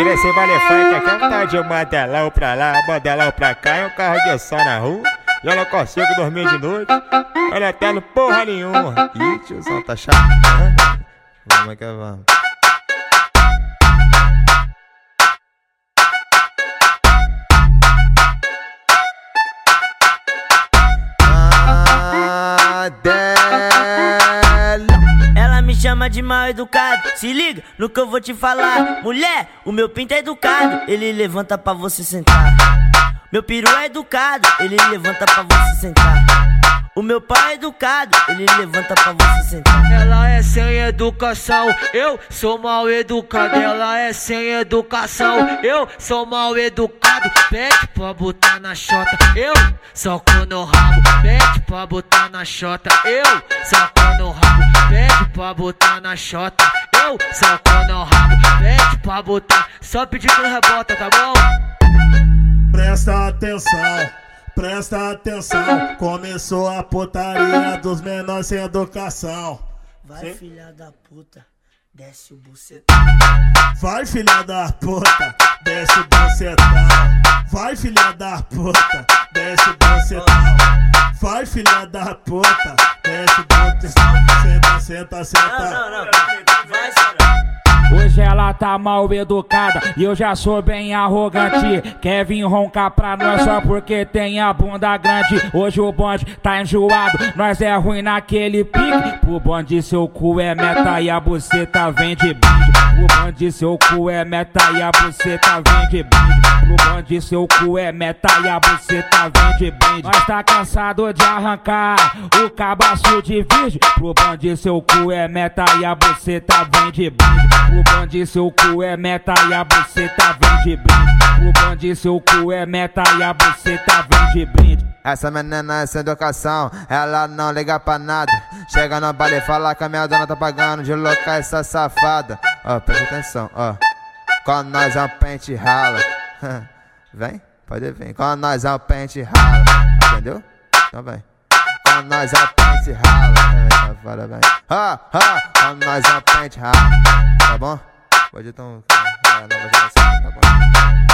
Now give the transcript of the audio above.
queria ser balefante aqui, um tal de mandelão pra lá, mandelão pra cá e um carro de som na rua. E eu não consigo dormir de noite. Olha até no porra nenhuma. Ih, tiozão, tá chato. Vamos que vamos. Me chama de mal educado. Se liga no que eu vou te falar. Mulher, o meu pinto é educado. Ele levanta pra você sentar. Meu peru é educado. Ele levanta pra você sentar. O meu pai é educado, ele levanta pra você sentar. Ela é sem educação, eu sou mal educado. Ela é sem educação, eu sou mal educado. Pede pra botar na chota, eu soco no rabo. Pede pra botar na chota, eu soco no rabo. Pede pra botar na chota, eu soco no rabo. Pede pra botar, só pedir que não rebota, tá bom? Presta atenção. Presta atenção, começou a putaria dos menores sem educação. Vai, Sim? filha da puta, desce o bucetão. Vai, filha da puta, desce o bucetão. Vai, filha da puta, desce o bucetão. Vai, filha da puta, desce o bucetão. Senta, senta, senta. Não, não, não. Vai. Hoje ela tá mal educada e eu já sou bem arrogante. Quer vir roncar pra nós só porque tem a bunda grande. Hoje o bonde tá enjoado, nós é ruim naquele pique. Pro bonde seu cu é meta e a buceta vem de brinde. Pro bonde seu cu é meta e a buceta vem de brinde. Pro bonde seu cu é meta e a buceta vem de brinde. Nós tá cansado de arrancar o cabaço de virgem. Pro bonde seu cu é meta e a buceta vem de brinde. O bonde seu cu é meta e a buceta vem de brinde. O bonde seu cu é meta e a buceta vem de brinde. Essa menina é sem educação, ela não liga pra nada. Chega no baile e fala que a minha dona tá pagando de louca essa safada. Ó, presta atenção, ó. Com nós é pente rala. vem, pode vir. Com nós é pente rala. Entendeu? Então vem. Com nós é pente rala. Safada, vem. Ah, ah, com nós é pente rala. Tá bom? Pode então. Ah, não.